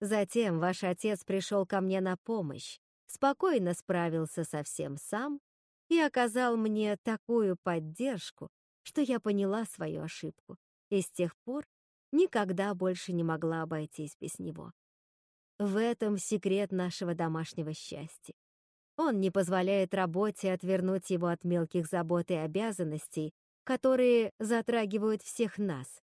Затем ваш отец пришел ко мне на помощь, спокойно справился со всем сам и оказал мне такую поддержку, что я поняла свою ошибку и с тех пор никогда больше не могла обойтись без него. В этом секрет нашего домашнего счастья. Он не позволяет работе отвернуть его от мелких забот и обязанностей, которые затрагивают всех нас.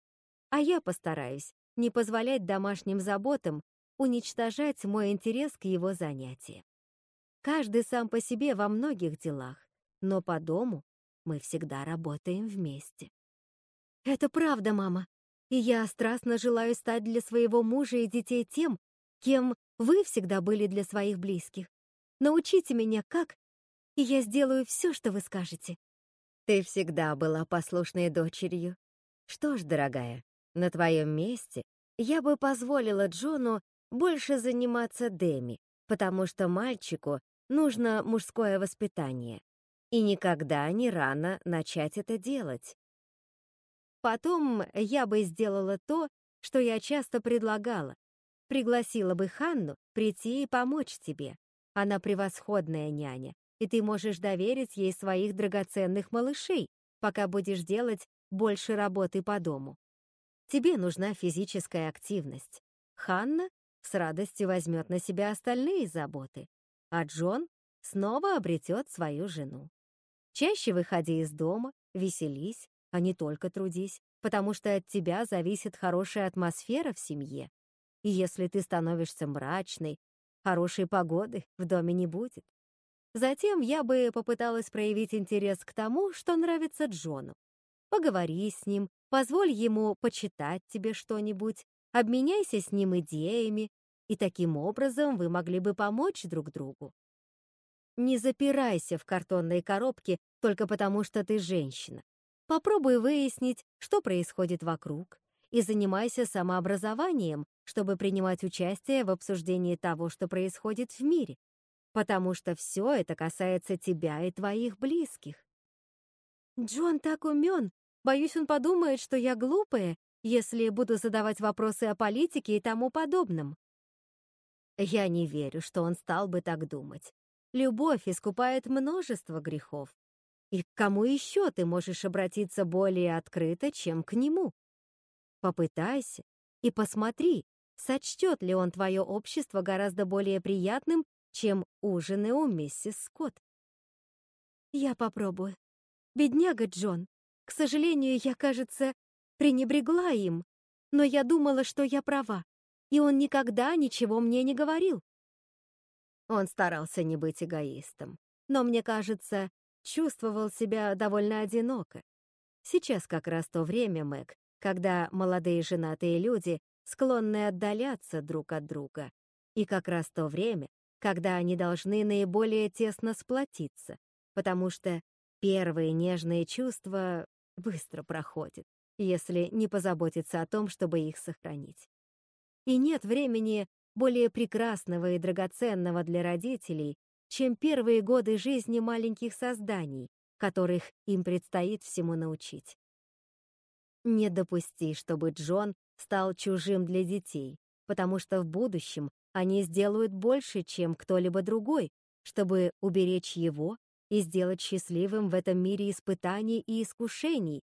А я постараюсь не позволять домашним заботам уничтожать мой интерес к его занятиям. Каждый сам по себе во многих делах, но по дому мы всегда работаем вместе. Это правда, мама. И я страстно желаю стать для своего мужа и детей тем, кем вы всегда были для своих близких. Научите меня как, и я сделаю все, что вы скажете. Ты всегда была послушной дочерью. Что ж, дорогая, на твоем месте я бы позволила Джону больше заниматься Деми, потому что мальчику нужно мужское воспитание. И никогда не рано начать это делать. Потом я бы сделала то, что я часто предлагала. Пригласила бы Ханну прийти и помочь тебе. Она превосходная няня, и ты можешь доверить ей своих драгоценных малышей, пока будешь делать больше работы по дому. Тебе нужна физическая активность. Ханна с радостью возьмет на себя остальные заботы, а Джон снова обретет свою жену. Чаще выходи из дома, веселись, а не только трудись, потому что от тебя зависит хорошая атмосфера в семье. И если ты становишься мрачной, хорошей погоды в доме не будет. Затем я бы попыталась проявить интерес к тому, что нравится Джону. Поговори с ним, позволь ему почитать тебе что-нибудь, обменяйся с ним идеями, и таким образом вы могли бы помочь друг другу. Не запирайся в картонной коробке только потому, что ты женщина. Попробуй выяснить, что происходит вокруг, и занимайся самообразованием, чтобы принимать участие в обсуждении того, что происходит в мире, потому что все это касается тебя и твоих близких. Джон так умен, боюсь, он подумает, что я глупая, если буду задавать вопросы о политике и тому подобном. Я не верю, что он стал бы так думать. Любовь искупает множество грехов. И к кому еще ты можешь обратиться более открыто, чем к нему? Попытайся и посмотри, сочтет ли он твое общество гораздо более приятным, чем ужины у миссис Скотт. Я попробую. Бедняга Джон. К сожалению, я, кажется, пренебрегла им, но я думала, что я права, и он никогда ничего мне не говорил. Он старался не быть эгоистом, но, мне кажется, чувствовал себя довольно одиноко. Сейчас как раз то время, Мэг, когда молодые женатые люди склонны отдаляться друг от друга, и как раз то время, когда они должны наиболее тесно сплотиться, потому что первые нежные чувства быстро проходят, если не позаботиться о том, чтобы их сохранить. И нет времени более прекрасного и драгоценного для родителей, чем первые годы жизни маленьких созданий, которых им предстоит всему научить. Не допусти, чтобы Джон стал чужим для детей, потому что в будущем они сделают больше, чем кто-либо другой, чтобы уберечь его и сделать счастливым в этом мире испытаний и искушений,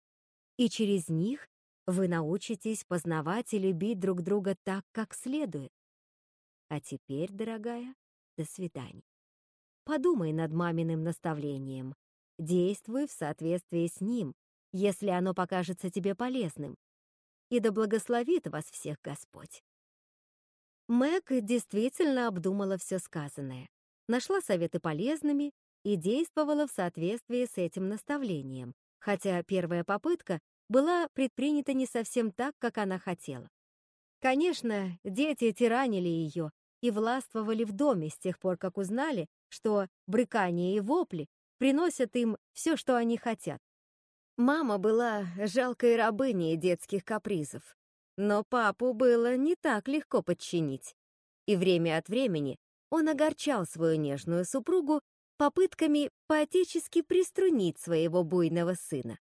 и через них вы научитесь познавать и любить друг друга так, как следует. А теперь, дорогая, до свидания. Подумай над маминым наставлением. Действуй в соответствии с ним, если оно покажется тебе полезным. И да благословит вас всех Господь. Мэг действительно обдумала все сказанное, нашла советы полезными и действовала в соответствии с этим наставлением, хотя первая попытка была предпринята не совсем так, как она хотела. Конечно, дети тиранили ее и властвовали в доме с тех пор, как узнали, что брыкание и вопли приносят им все, что они хотят. Мама была жалкой рабыней детских капризов, но папу было не так легко подчинить. И время от времени он огорчал свою нежную супругу попытками поотечески приструнить своего буйного сына.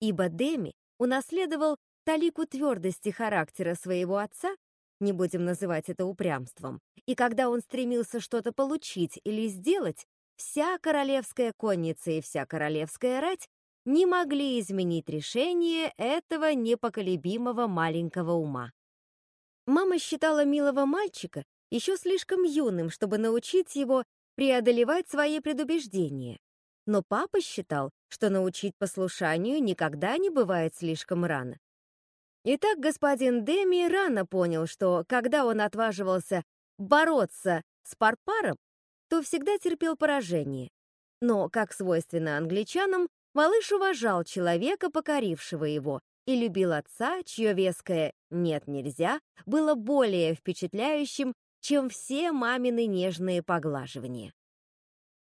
Ибо Деми унаследовал талику твердости характера своего отца не будем называть это упрямством, и когда он стремился что-то получить или сделать, вся королевская конница и вся королевская рать не могли изменить решение этого непоколебимого маленького ума. Мама считала милого мальчика еще слишком юным, чтобы научить его преодолевать свои предубеждения. Но папа считал, что научить послушанию никогда не бывает слишком рано. Итак, господин Деми рано понял, что когда он отваживался бороться с Парпаром, то всегда терпел поражение. Но, как свойственно англичанам, малыш уважал человека, покорившего его, и любил отца, чье веское «нет, нельзя» было более впечатляющим, чем все мамины нежные поглаживания.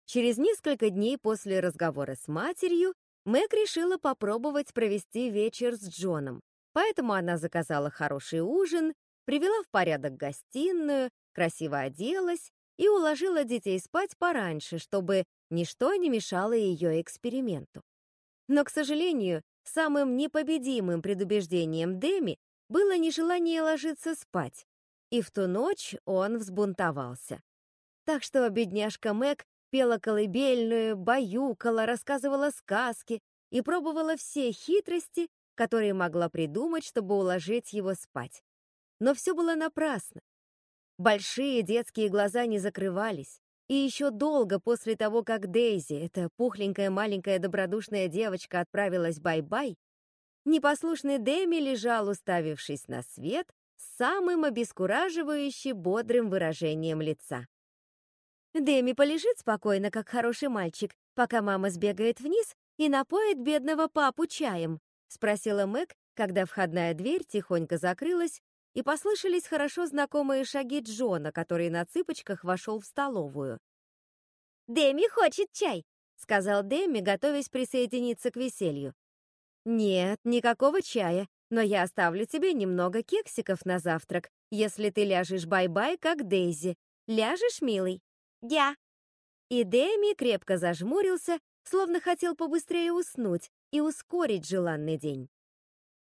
Через несколько дней после разговора с матерью Мэг решила попробовать провести вечер с Джоном, поэтому она заказала хороший ужин, привела в порядок гостиную, красиво оделась и уложила детей спать пораньше, чтобы ничто не мешало ее эксперименту. Но, к сожалению, самым непобедимым предубеждением Деми было нежелание ложиться спать, и в ту ночь он взбунтовался. Так что бедняжка Мэг пела колыбельную, баюкала, рассказывала сказки и пробовала все хитрости, которые могла придумать, чтобы уложить его спать. Но все было напрасно. Большие детские глаза не закрывались, и еще долго после того, как Дейзи, эта пухленькая маленькая добродушная девочка, отправилась бай-бай, непослушный Дэми лежал, уставившись на свет, самым обескураживающе бодрым выражением лица. Дэми полежит спокойно, как хороший мальчик, пока мама сбегает вниз и напоит бедного папу чаем, спросила Мэг, когда входная дверь тихонько закрылась, и послышались хорошо знакомые шаги Джона, который на цыпочках вошел в столовую. «Дэми хочет чай», — сказал Дэми, готовясь присоединиться к веселью. «Нет, никакого чая, но я оставлю тебе немного кексиков на завтрак, если ты ляжешь бай-бай, как Дейзи. Ляжешь, милый?» «Я». И Дэми крепко зажмурился, словно хотел побыстрее уснуть и ускорить желанный день.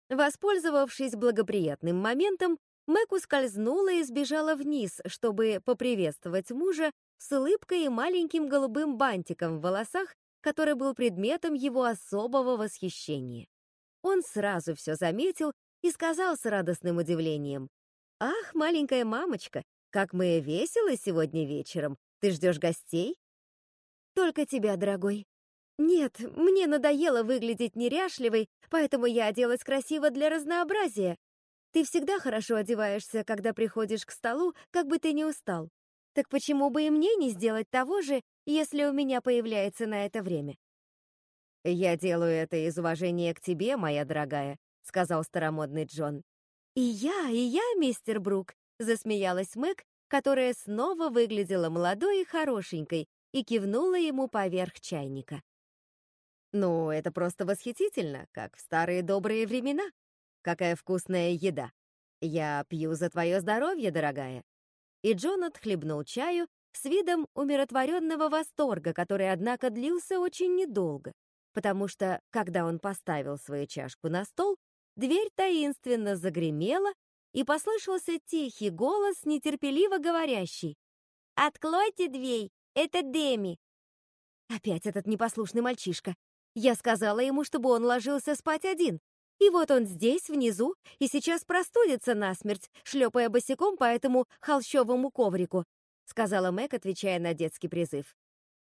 Воспользовавшись благоприятным моментом, Мэг ускользнула и сбежала вниз, чтобы поприветствовать мужа с улыбкой и маленьким голубым бантиком в волосах, который был предметом его особого восхищения. Он сразу все заметил и сказал с радостным удивлением, «Ах, маленькая мамочка, как мы весело сегодня вечером! Ты ждешь гостей?» «Только тебя, дорогой». «Нет, мне надоело выглядеть неряшливой, поэтому я оделась красиво для разнообразия. Ты всегда хорошо одеваешься, когда приходишь к столу, как бы ты ни устал. Так почему бы и мне не сделать того же, если у меня появляется на это время?» «Я делаю это из уважения к тебе, моя дорогая», — сказал старомодный Джон. «И я, и я, мистер Брук», — засмеялась Мэг, которая снова выглядела молодой и хорошенькой, и кивнула ему поверх чайника. «Ну, это просто восхитительно, как в старые добрые времена. Какая вкусная еда! Я пью за твое здоровье, дорогая!» И Джон отхлебнул чаю с видом умиротворенного восторга, который, однако, длился очень недолго, потому что, когда он поставил свою чашку на стол, дверь таинственно загремела, и послышался тихий голос, нетерпеливо говорящий. «Откройте дверь, это Деми!» Опять этот непослушный мальчишка. Я сказала ему, чтобы он ложился спать один. И вот он здесь, внизу, и сейчас простудится насмерть, шлепая босиком по этому холщовому коврику, сказала Мэг, отвечая на детский призыв.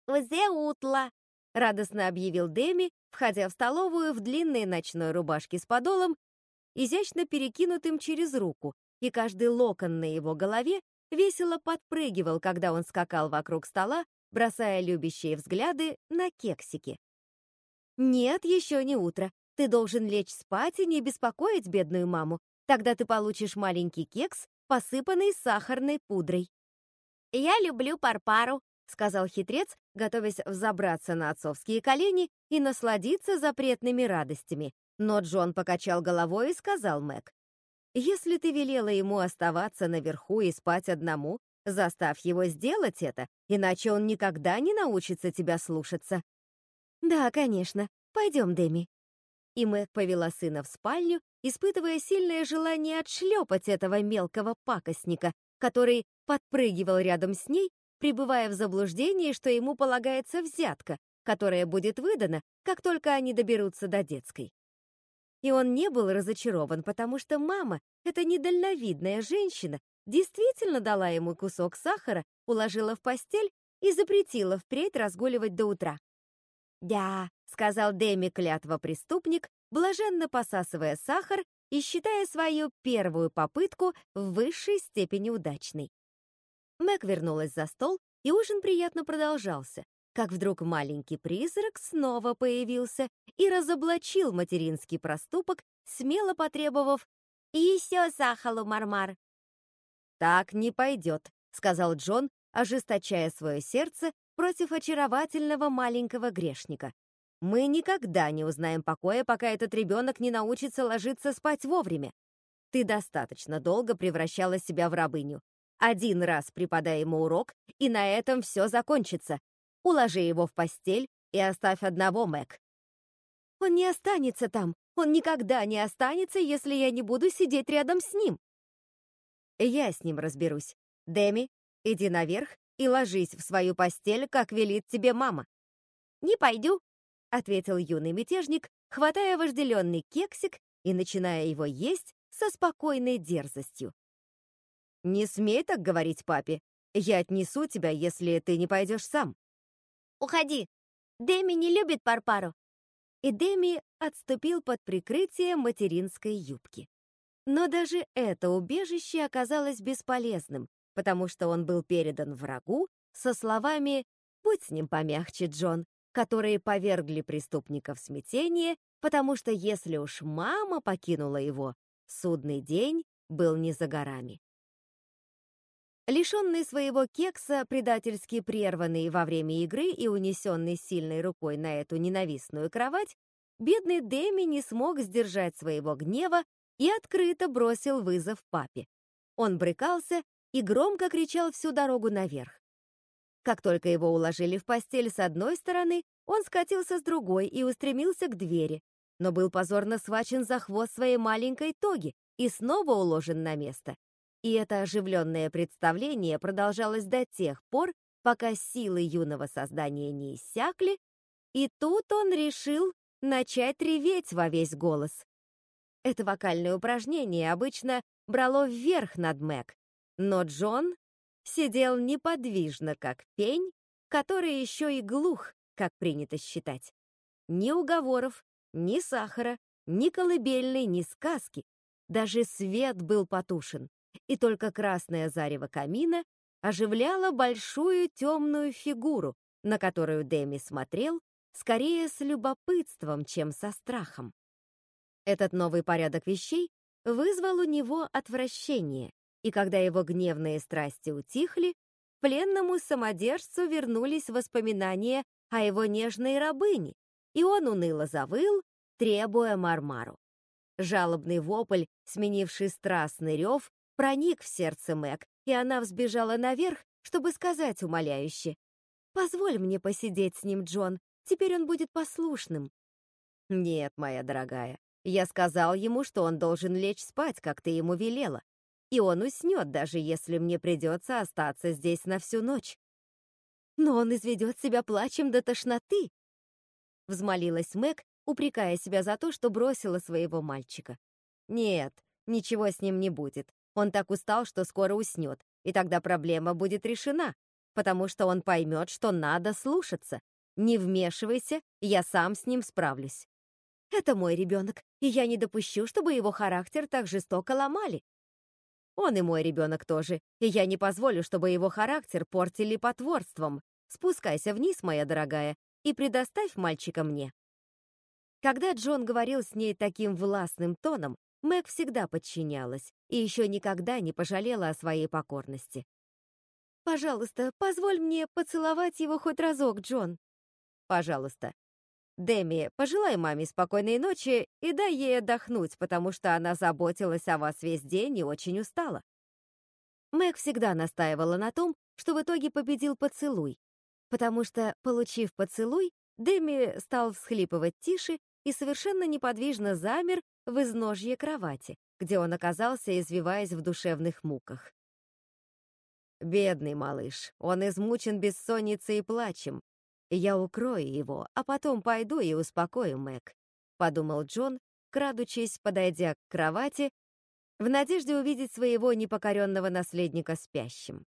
«Взе утла!» — радостно объявил Деми, входя в столовую в длинной ночной рубашке с подолом изящно перекинутым через руку, и каждый локон на его голове весело подпрыгивал, когда он скакал вокруг стола, бросая любящие взгляды на кексики. «Нет, еще не утро. Ты должен лечь спать и не беспокоить бедную маму. Тогда ты получишь маленький кекс, посыпанный сахарной пудрой». «Я люблю парпару», — сказал хитрец, готовясь взобраться на отцовские колени и насладиться запретными радостями, но Джон покачал головой и сказал Мэг, «Если ты велела ему оставаться наверху и спать одному, заставь его сделать это, иначе он никогда не научится тебя слушаться». «Да, конечно. Пойдем, Дэми». И Мэг повела сына в спальню, испытывая сильное желание отшлепать этого мелкого пакостника, который подпрыгивал рядом с ней, пребывая в заблуждении, что ему полагается взятка, которая будет выдана, как только они доберутся до детской. И он не был разочарован, потому что мама, эта недальновидная женщина, действительно дала ему кусок сахара, уложила в постель и запретила впредь разгуливать до утра. «Да», — сказал Дэми клятва-преступник, блаженно посасывая сахар и считая свою первую попытку в высшей степени удачной. Мэг вернулась за стол, и ужин приятно продолжался, как вдруг маленький призрак снова появился и разоблачил материнский проступок, смело потребовав «Еще сахалу, Мармар!» «Так не пойдет», — сказал Джон, ожесточая свое сердце против очаровательного маленького грешника. «Мы никогда не узнаем покоя, пока этот ребенок не научится ложиться спать вовремя. Ты достаточно долго превращала себя в рабыню. Один раз преподай ему урок, и на этом все закончится. Уложи его в постель и оставь одного, Мэг. Он не останется там. Он никогда не останется, если я не буду сидеть рядом с ним. Я с ним разберусь. Дэми, иди наверх и ложись в свою постель, как велит тебе мама. Не пойду, ответил юный мятежник, хватая вожделенный кексик и начиная его есть со спокойной дерзостью. «Не смей так говорить папе. Я отнесу тебя, если ты не пойдешь сам». «Уходи. Дэми не любит Парпару». И Дэми отступил под прикрытие материнской юбки. Но даже это убежище оказалось бесполезным, потому что он был передан врагу со словами «Будь с ним помягче, Джон», которые повергли преступника в смятение, потому что если уж мама покинула его, судный день был не за горами. Лишенный своего кекса, предательски прерванный во время игры и унесенный сильной рукой на эту ненавистную кровать, бедный Дэми не смог сдержать своего гнева и открыто бросил вызов папе. Он брыкался и громко кричал всю дорогу наверх. Как только его уложили в постель с одной стороны, он скатился с другой и устремился к двери, но был позорно схвачен за хвост своей маленькой тоги и снова уложен на место. И это оживленное представление продолжалось до тех пор, пока силы юного создания не иссякли, и тут он решил начать реветь во весь голос. Это вокальное упражнение обычно брало вверх над Мэг, но Джон сидел неподвижно, как пень, который еще и глух, как принято считать. Ни уговоров, ни сахара, ни колыбельной, ни сказки. Даже свет был потушен и только красное зарево камина оживляло большую темную фигуру, на которую Дэми смотрел скорее с любопытством, чем со страхом. Этот новый порядок вещей вызвал у него отвращение, и когда его гневные страсти утихли, пленному самодержцу вернулись воспоминания о его нежной рабыне, и он уныло завыл, требуя Мармару. Жалобный вопль, сменивший страстный рев, проник в сердце Мэг, и она взбежала наверх, чтобы сказать умоляюще. «Позволь мне посидеть с ним, Джон, теперь он будет послушным». «Нет, моя дорогая, я сказал ему, что он должен лечь спать, как ты ему велела, и он уснет, даже если мне придется остаться здесь на всю ночь». «Но он изведет себя плачем до тошноты», — взмолилась Мэг, упрекая себя за то, что бросила своего мальчика. «Нет, ничего с ним не будет. Он так устал, что скоро уснет, и тогда проблема будет решена, потому что он поймет, что надо слушаться. Не вмешивайся, я сам с ним справлюсь. Это мой ребенок, и я не допущу, чтобы его характер так жестоко ломали. Он и мой ребенок тоже, и я не позволю, чтобы его характер портили потворством. Спускайся вниз, моя дорогая, и предоставь мальчика мне. Когда Джон говорил с ней таким властным тоном, Мэг всегда подчинялась и еще никогда не пожалела о своей покорности. «Пожалуйста, позволь мне поцеловать его хоть разок, Джон». «Пожалуйста». «Дэми, пожелай маме спокойной ночи и дай ей отдохнуть, потому что она заботилась о вас весь день и очень устала». Мэг всегда настаивала на том, что в итоге победил поцелуй, потому что, получив поцелуй, Дэми стал всхлипывать тише и совершенно неподвижно замер в изножье кровати, где он оказался, извиваясь в душевных муках. «Бедный малыш, он измучен бессонницей и плачем. Я укрою его, а потом пойду и успокою Мэг», — подумал Джон, крадучись, подойдя к кровати, в надежде увидеть своего непокоренного наследника спящим.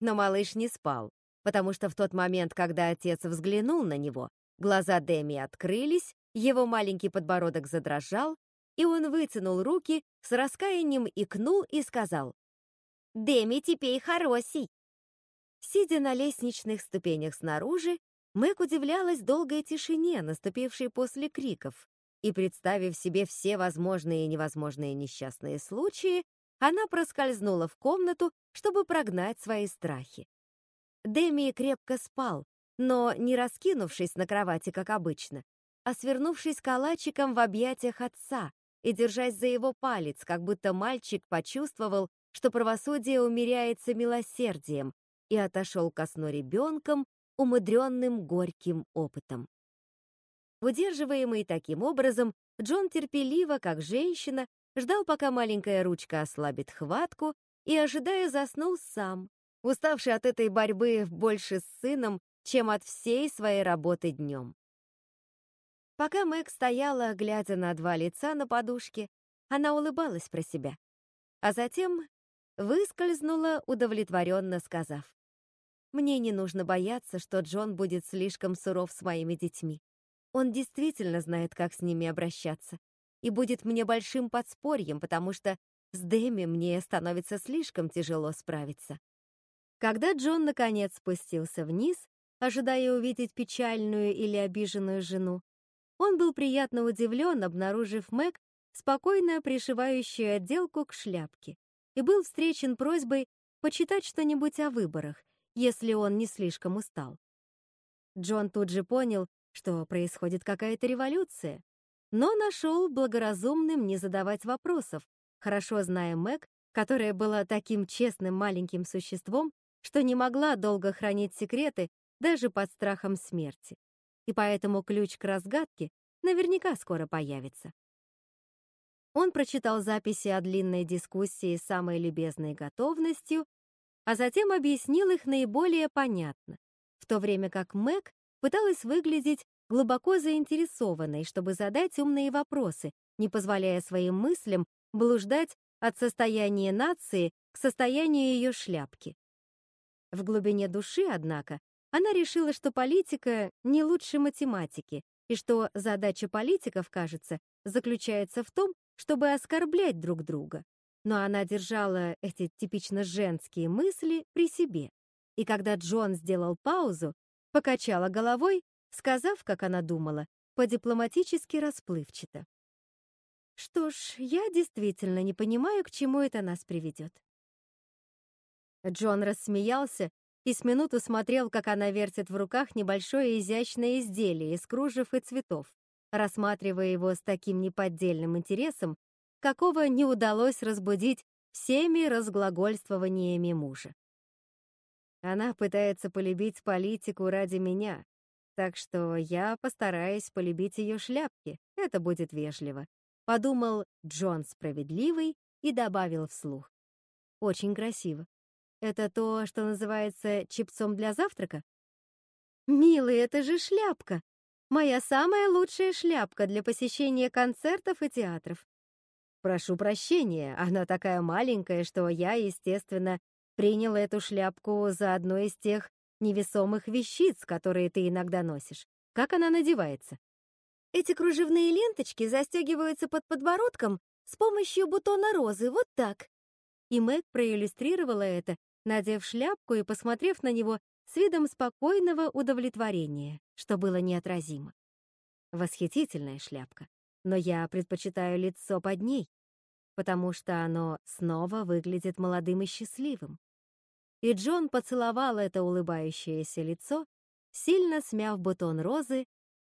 Но малыш не спал, потому что в тот момент, когда отец взглянул на него, глаза Дэми открылись, его маленький подбородок задрожал, и он вытянул руки, с раскаянием икнул и сказал, «Дэми теперь хороший». Сидя на лестничных ступенях снаружи, Мэг удивлялась долгой тишине, наступившей после криков, и, представив себе все возможные и невозможные несчастные случаи, она проскользнула в комнату, чтобы прогнать свои страхи. Дэми крепко спал, но не раскинувшись на кровати, как обычно, а свернувшись калачиком в объятиях отца и держась за его палец, как будто мальчик почувствовал, что правосудие умеряется милосердием, и отошел ко сну ребенком, умудренным горьким опытом. Удерживаемый таким образом, Джон терпеливо, как женщина, ждал, пока маленькая ручка ослабит хватку, и, ожидая, заснул сам, уставший от этой борьбы больше с сыном, чем от всей своей работы днем. Пока Мэг стояла, глядя на два лица на подушке, она улыбалась про себя, а затем выскользнула, удовлетворенно сказав, «Мне не нужно бояться, что Джон будет слишком суров с моими детьми. Он действительно знает, как с ними обращаться, и будет мне большим подспорьем, потому что с Дэми мне становится слишком тяжело справиться. Когда Джон наконец спустился вниз, ожидая увидеть печальную или обиженную жену, он был приятно удивлен, обнаружив Мэг, спокойно пришивающую отделку к шляпке, и был встречен просьбой почитать что-нибудь о выборах, если он не слишком устал. Джон тут же понял, что происходит какая-то революция, но нашел благоразумным не задавать вопросов, хорошо зная Мэг, которая была таким честным маленьким существом, что не могла долго хранить секреты даже под страхом смерти. И поэтому ключ к разгадке наверняка скоро появится. Он прочитал записи о длинной дискуссии с самой любезной готовностью, а затем объяснил их наиболее понятно, в то время как Мэг пыталась выглядеть глубоко заинтересованной, чтобы задать умные вопросы, не позволяя своим мыслям блуждать от состояния нации к состоянию ее шляпки. В глубине души, однако, она решила, что политика не лучше математики, и что задача политиков, кажется, заключается в том, чтобы оскорблять друг друга. Но она держала эти типично женские мысли при себе. И когда Джон сделал паузу, покачала головой, сказав, как она думала, по-дипломатически расплывчато. Что ж, я действительно не понимаю, к чему это нас приведет. Джон рассмеялся и с минуту смотрел, как она вертит в руках небольшое изящное изделие из кружев и цветов, рассматривая его с таким неподдельным интересом, какого не удалось разбудить всеми разглагольствованиями мужа. Она пытается полюбить политику ради меня, так что я постараюсь полюбить ее шляпки, это будет вежливо. Подумал Джон справедливый и добавил вслух. Очень красиво. Это то, что называется чипцом для завтрака? Милый, это же шляпка. Моя самая лучшая шляпка для посещения концертов и театров. Прошу прощения, она такая маленькая, что я, естественно, принял эту шляпку за одну из тех невесомых вещиц, которые ты иногда носишь. Как она надевается? Эти кружевные ленточки застегиваются под подбородком с помощью бутона розы, вот так. И Мэг проиллюстрировала это, надев шляпку и посмотрев на него с видом спокойного удовлетворения, что было неотразимо. Восхитительная шляпка, но я предпочитаю лицо под ней, потому что оно снова выглядит молодым и счастливым. И Джон поцеловал это улыбающееся лицо, сильно смяв бутон розы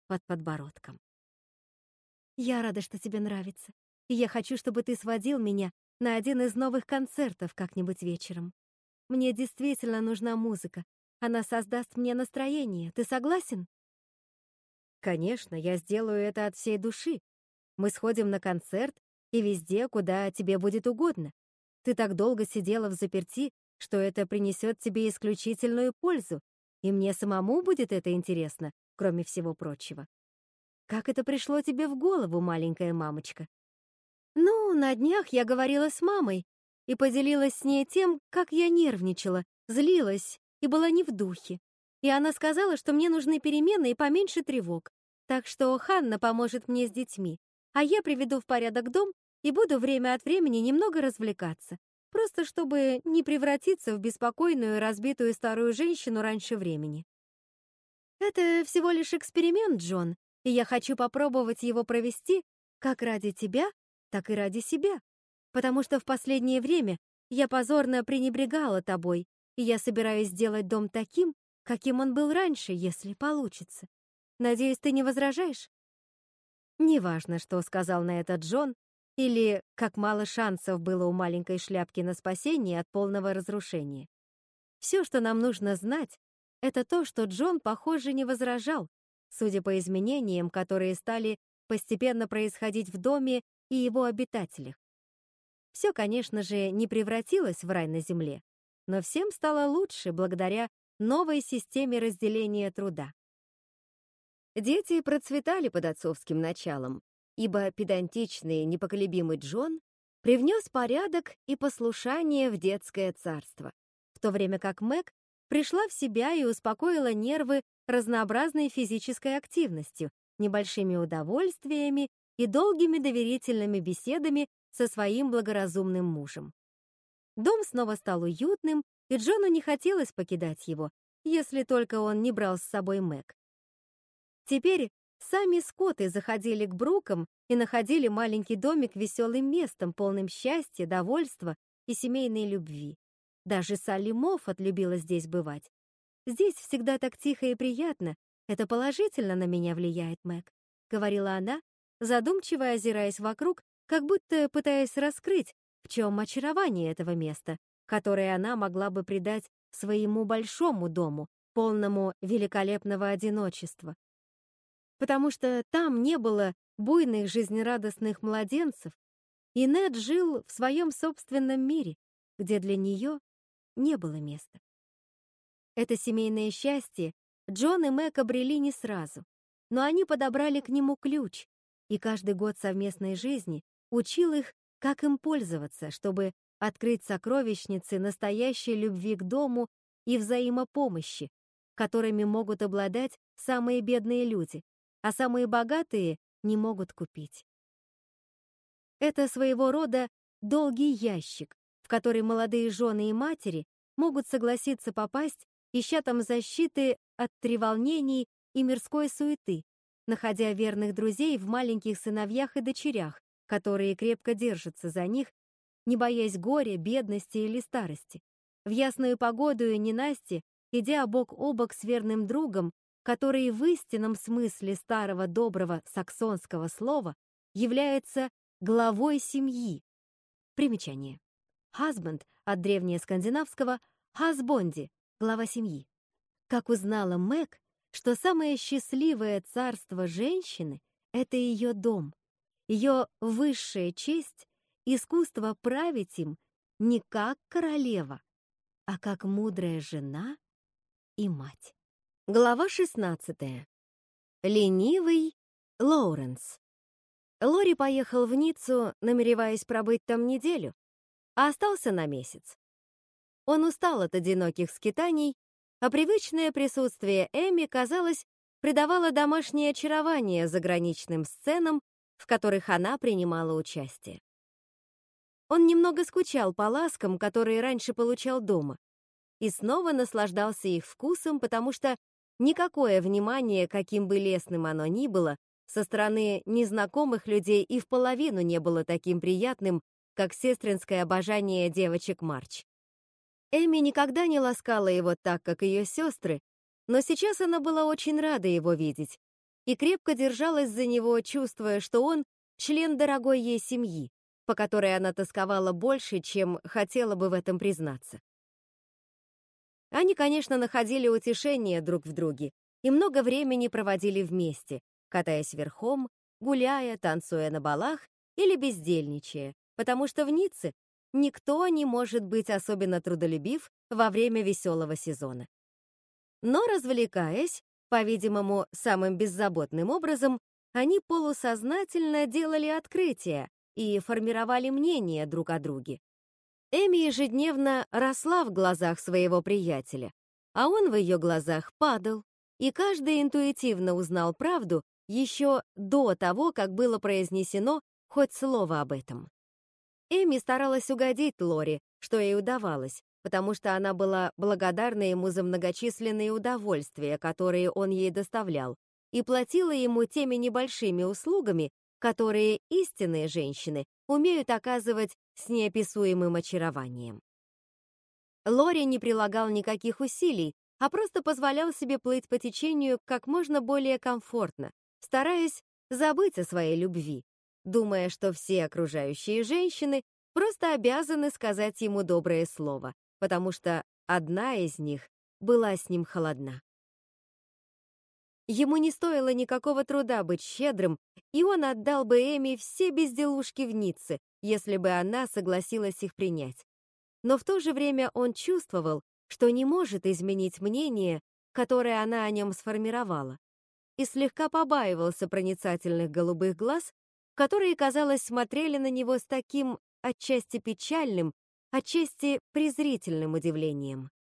под подбородком. «Я рада, что тебе нравится, и я хочу, чтобы ты сводил меня на один из новых концертов как-нибудь вечером. Мне действительно нужна музыка, она создаст мне настроение. Ты согласен?» «Конечно, я сделаю это от всей души», Мы сходим на концерт и везде, куда тебе будет угодно. Ты так долго сидела в заперти, что это принесет тебе исключительную пользу, и мне самому будет это интересно, кроме всего прочего. Как это пришло тебе в голову, маленькая мамочка? Ну, на днях я говорила с мамой и поделилась с ней тем, как я нервничала, злилась и была не в духе. И она сказала, что мне нужны перемены и поменьше тревог. Так что Ханна поможет мне с детьми, а я приведу в порядок дом и буду время от времени немного развлекаться, просто чтобы не превратиться в беспокойную разбитую старую женщину раньше времени. Это всего лишь эксперимент, Джон, и я хочу попробовать его провести как ради тебя, так и ради себя, потому что в последнее время я позорно пренебрегала тобой, и я собираюсь сделать дом таким, каким он был раньше, если получится. Надеюсь, ты не возражаешь?» Неважно, что сказал на это Джон, или как мало шансов было у маленькой шляпки на спасение от полного разрушения. Все, что нам нужно знать, это то, что Джон, похоже, не возражал, судя по изменениям, которые стали постепенно происходить в доме и его обитателях. Все, конечно же, не превратилось в рай на земле, но всем стало лучше благодаря новой системе разделения труда. Дети процветали под отцовским началом, ибо педантичный, непоколебимый Джон привнес порядок и послушание в детское царство, в то время как Мэг пришла в себя и успокоила нервы разнообразной физической активностью, небольшими удовольствиями и долгими доверительными беседами со своим благоразумным мужем. Дом снова стал уютным, и Джону не хотелось покидать его, если только он не брал с собой Мэг. Теперь сами скоты заходили к Брукам и находили маленький домик веселым местом, полным счастья, довольства и семейной любви. Даже Салли Моффат любила здесь бывать. «Здесь всегда так тихо и приятно. Это положительно на меня влияет, Мэг», — говорила она, задумчиво озираясь вокруг, как будто пытаясь раскрыть, в чем очарование этого места, которое она могла бы придать своему большому дому, полному великолепного одиночества потому что там не было буйных жизнерадостных младенцев, и Нед жил в своем собственном мире, где для нее не было места. Это семейное счастье Джон и Мэг обрели не сразу, но они подобрали к нему ключ, и каждый год совместной жизни учил их, как им пользоваться, чтобы открыть сокровищницы настоящей любви к дому и взаимопомощи, которыми могут обладать самые бедные люди, а самые богатые не могут купить. Это своего рода долгий ящик, в который молодые жены и матери могут согласиться попасть, ища там защиты от треволнений и мирской суеты, находя верных друзей в маленьких сыновьях и дочерях, которые крепко держатся за них, не боясь горя, бедности или старости. В ясную погоду и ненасти, идя бок о бок с верным другом, который в истинном смысле старого доброго саксонского слова является главой семьи. Примечание. Husband от древнескандинавского «хазбонди» — глава семьи. Как узнала Мэг, что самое счастливое царство женщины — это ее дом, ее высшая честь — искусство править им не как королева, а как мудрая жена и мать. Глава 16. Ленивый Лоуренс. Лори поехал в Ниццу, намереваясь пробыть там неделю, а остался на месяц. Он устал от одиноких скитаний, а привычное присутствие Эми, казалось, придавало домашнее очарование заграничным сценам, в которых она принимала участие. Он немного скучал по ласкам, которые раньше получал дома, и снова наслаждался их вкусом, потому что Никакое внимание, каким бы лестным оно ни было, со стороны незнакомых людей и в половину не было таким приятным, как сестринское обожание девочек Марч. Эми никогда не ласкала его так, как ее сестры, но сейчас она была очень рада его видеть и крепко держалась за него, чувствуя, что он член дорогой ей семьи, по которой она тосковала больше, чем хотела бы в этом признаться. Они, конечно, находили утешение друг в друге и много времени проводили вместе, катаясь верхом, гуляя, танцуя на балах или бездельничая, потому что в Ницце никто не может быть особенно трудолюбив во время веселого сезона. Но развлекаясь, по-видимому, самым беззаботным образом, они полусознательно делали открытия и формировали мнение друг о друге. Эми ежедневно росла в глазах своего приятеля, а он в ее глазах падал, и каждый интуитивно узнал правду еще до того, как было произнесено хоть слово об этом. Эми старалась угодить Лори, что ей удавалось, потому что она была благодарна ему за многочисленные удовольствия, которые он ей доставлял, и платила ему теми небольшими услугами, которые истинные женщины умеют оказывать с неописуемым очарованием. Лори не прилагал никаких усилий, а просто позволял себе плыть по течению как можно более комфортно, стараясь забыть о своей любви, думая, что все окружающие женщины просто обязаны сказать ему доброе слово, потому что одна из них была с ним холодна. Ему не стоило никакого труда быть щедрым, и он отдал бы Эми все безделушки в Ницце, если бы она согласилась их принять. Но в то же время он чувствовал, что не может изменить мнение, которое она о нем сформировала, и слегка побаивался проницательных голубых глаз, которые, казалось, смотрели на него с таким отчасти печальным, отчасти презрительным удивлением.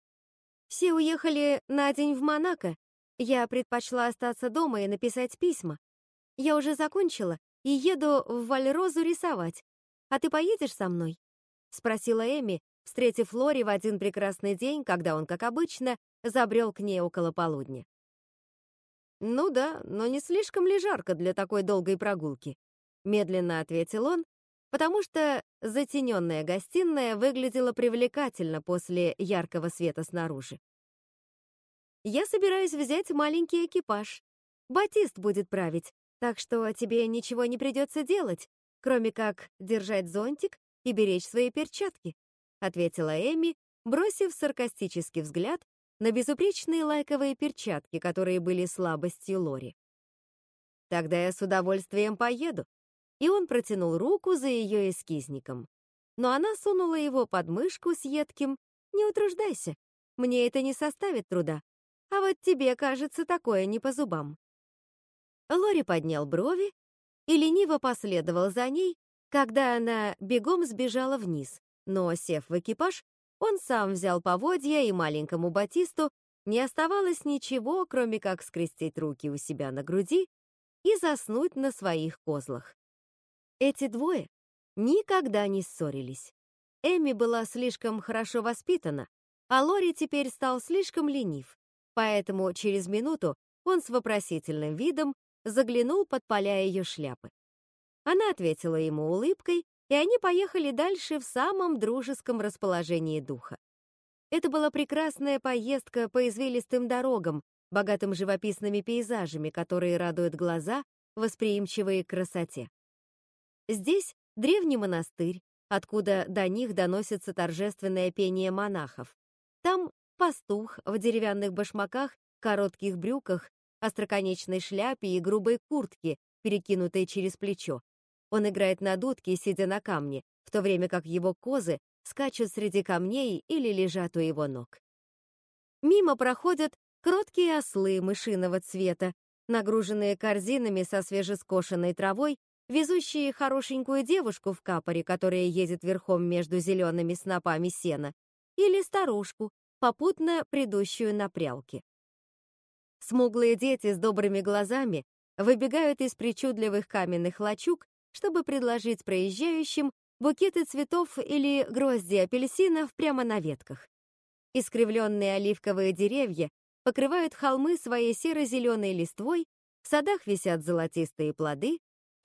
Все уехали на день в Монако. Я предпочла остаться дома и написать письма. Я уже закончила и еду в Вальрозу рисовать. А ты поедешь со мной? Спросила Эми, встретив Лори в один прекрасный день, когда он, как обычно, забрел к ней около полудня. «Ну да, но не слишком ли жарко для такой долгой прогулки?» Медленно ответил он, потому что затененная гостиная выглядела привлекательно после яркого света снаружи. «Я собираюсь взять маленький экипаж. Батист будет править, так что тебе ничего не придется делать, кроме как держать зонтик и беречь свои перчатки», ответила Эми, бросив саркастический взгляд на безупречные лайковые перчатки, которые были слабостью Лори. «Тогда я с удовольствием поеду», и он протянул руку за ее эскизником. Но она сунула его под мышку с едким «Не утруждайся, мне это не составит труда, а вот тебе, кажется, такое не по зубам». Лори поднял брови и лениво последовал за ней, когда она бегом сбежала вниз, но, сев в экипаж, он сам взял поводья, и маленькому Батисту не оставалось ничего, кроме как скрестить руки у себя на груди и заснуть на своих козлах. Эти двое никогда не ссорились. Эми была слишком хорошо воспитана, а Лори теперь стал слишком ленив, поэтому через минуту он с вопросительным видом заглянул под поля ее шляпы. Она ответила ему улыбкой, и они поехали дальше в самом дружеском расположении духа. Это была прекрасная поездка по извилистым дорогам, богатым живописными пейзажами, которые радуют глаза, восприимчивые к красоте. Здесь древний монастырь, откуда до них доносится торжественное пение монахов. Там пастух в деревянных башмаках, коротких брюках, остроконечной шляпе и грубой куртке, перекинутой через плечо. Он играет на дудке, сидя на камне, в то время как его козы скачут среди камней или лежат у его ног. Мимо проходят кроткие ослы мышиного цвета, нагруженные корзинами со свежескошенной травой везущие хорошенькую девушку в капоре, которая едет верхом между зелеными снопами сена, или старушку, попутно придущую на прялке. Смуглые дети с добрыми глазами выбегают из причудливых каменных лачуг, чтобы предложить проезжающим букеты цветов или грозди апельсинов прямо на ветках. Искривленные оливковые деревья покрывают холмы своей серо-зеленой листвой, в садах висят золотистые плоды,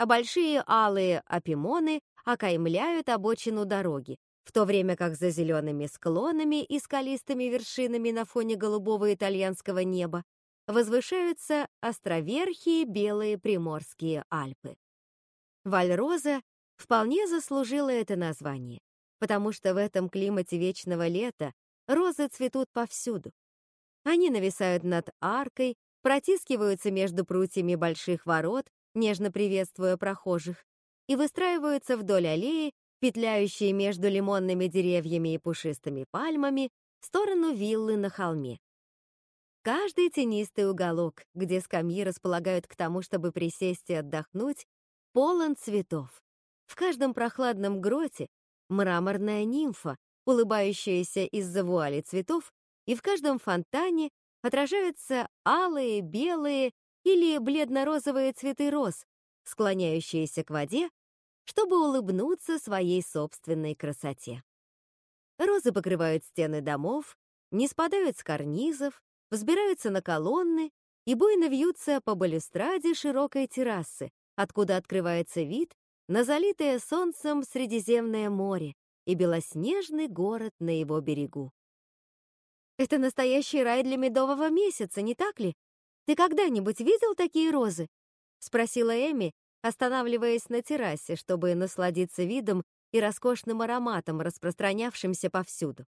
а большие алые апимоны окаймляют обочину дороги, в то время как за зелеными склонами и скалистыми вершинами на фоне голубого итальянского неба возвышаются островерхие белые приморские Альпы. Вальроза вполне заслужила это название, потому что в этом климате вечного лета розы цветут повсюду. Они нависают над аркой, протискиваются между прутьями больших ворот нежно приветствуя прохожих, и выстраиваются вдоль аллеи, петляющие между лимонными деревьями и пушистыми пальмами, в сторону виллы на холме. Каждый тенистый уголок, где скамьи располагают к тому, чтобы присесть и отдохнуть, полон цветов. В каждом прохладном гроте мраморная нимфа, улыбающаяся из-за вуали цветов, и в каждом фонтане отражаются алые, белые или бледно-розовые цветы роз, склоняющиеся к воде, чтобы улыбнуться своей собственной красоте. Розы покрывают стены домов, не спадают с карнизов, взбираются на колонны и буйно вьются по балюстраде широкой террасы, откуда открывается вид на залитое солнцем Средиземное море и белоснежный город на его берегу. Это настоящий рай для медового месяца, не так ли? Ты когда-нибудь видел такие розы? спросила Эми, останавливаясь на террасе, чтобы насладиться видом и роскошным ароматом, распространявшимся повсюду.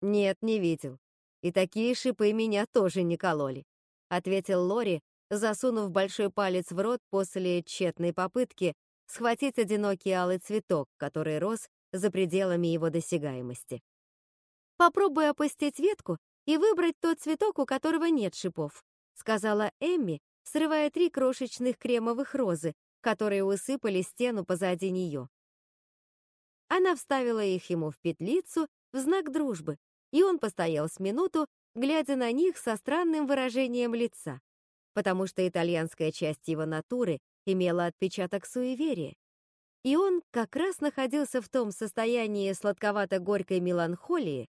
Нет, не видел. И такие шипы меня тоже не кололи, ответил Лори, засунув большой палец в рот после тщетной попытки схватить одинокий алый цветок, который рос за пределами его досягаемости. Попробуй опустить ветку и выбрать тот цветок, у которого нет шипов, сказала Эмми, срывая три крошечных кремовых розы, которые усыпали стену позади нее. Она вставила их ему в петлицу в знак дружбы, и он постоял с минуту, глядя на них со странным выражением лица, потому что итальянская часть его натуры имела отпечаток суеверия. И он как раз находился в том состоянии сладковато-горькой меланхолии,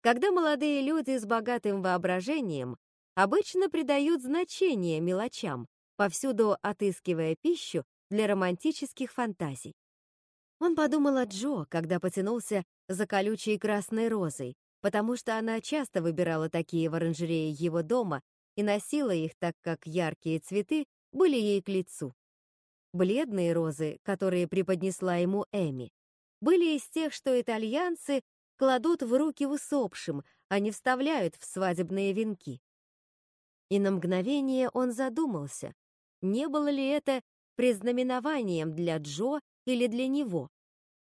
когда молодые люди с богатым воображением обычно придают значение мелочам, повсюду отыскивая пищу для романтических фантазий. Он подумал о Джо, когда потянулся за колючей красной розой, потому что она часто выбирала такие в оранжерее его дома и носила их, так как яркие цветы были ей к лицу. Бледные розы, которые преподнесла ему Эми, были из тех, что итальянцы кладут в руки усопшим, а не вставляют в свадебные венки. И на мгновение он задумался, не было ли это предзнаменованием для Джо или для него.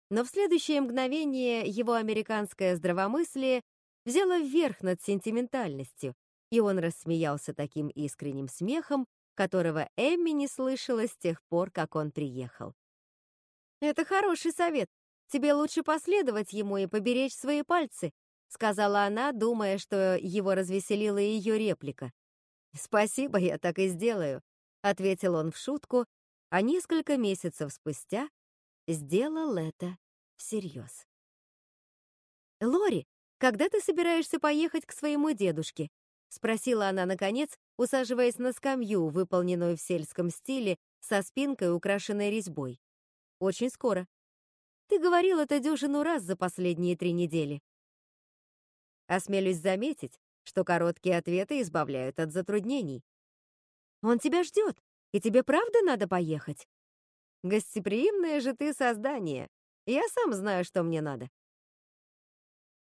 Но в следующее мгновение его американское здравомыслие взяло вверх над сентиментальностью, и он рассмеялся таким искренним смехом, которого Эмми не слышала с тех пор, как он приехал. «Это хороший совет. Тебе лучше последовать ему и поберечь свои пальцы», сказала она, думая, что его развеселила ее реплика. «Спасибо, я так и сделаю», — ответил он в шутку, а несколько месяцев спустя сделал это всерьез. «Лори, когда ты собираешься поехать к своему дедушке?» — спросила она, наконец, усаживаясь на скамью, выполненную в сельском стиле, со спинкой, украшенной резьбой. «Очень скоро. Ты говорил это дюжину раз за последние три недели». Осмелюсь заметить, что короткие ответы избавляют от затруднений. Он тебя ждет, и тебе правда надо поехать? Гостеприимное же ты создание. Я сам знаю, что мне надо.